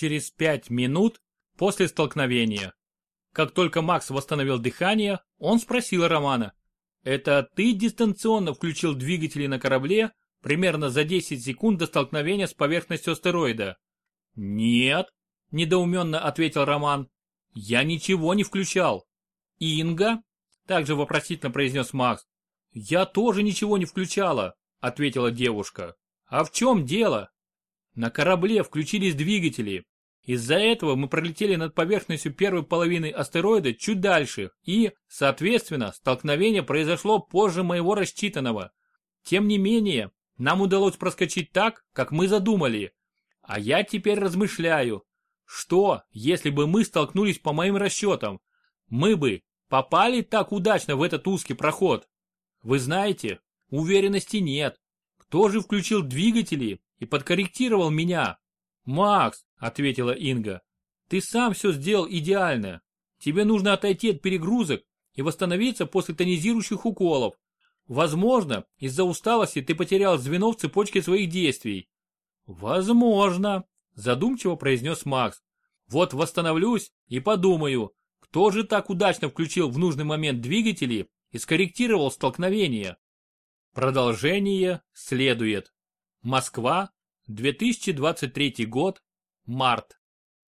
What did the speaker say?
через пять минут после столкновения. Как только Макс восстановил дыхание, он спросил Романа. «Это ты дистанционно включил двигатели на корабле примерно за 10 секунд до столкновения с поверхностью астероида?» «Нет», – недоуменно ответил Роман. «Я ничего не включал». «Инга?» – также вопросительно произнес Макс. «Я тоже ничего не включала», – ответила девушка. «А в чем дело?» «На корабле включились двигатели. Из-за этого мы пролетели над поверхностью первой половины астероида чуть дальше и, соответственно, столкновение произошло позже моего рассчитанного. Тем не менее, нам удалось проскочить так, как мы задумали. А я теперь размышляю, что, если бы мы столкнулись по моим расчетам, мы бы попали так удачно в этот узкий проход? Вы знаете, уверенности нет. Кто же включил двигатели и подкорректировал меня? Макс, ответила Инга. Ты сам все сделал идеально. Тебе нужно отойти от перегрузок и восстановиться после тонизирующих уколов. Возможно, из-за усталости ты потерял звено в цепочке своих действий. Возможно, задумчиво произнес Макс. Вот восстановлюсь и подумаю, кто же так удачно включил в нужный момент двигатели и скорректировал столкновение. Продолжение следует. Москва, 2023 год, март.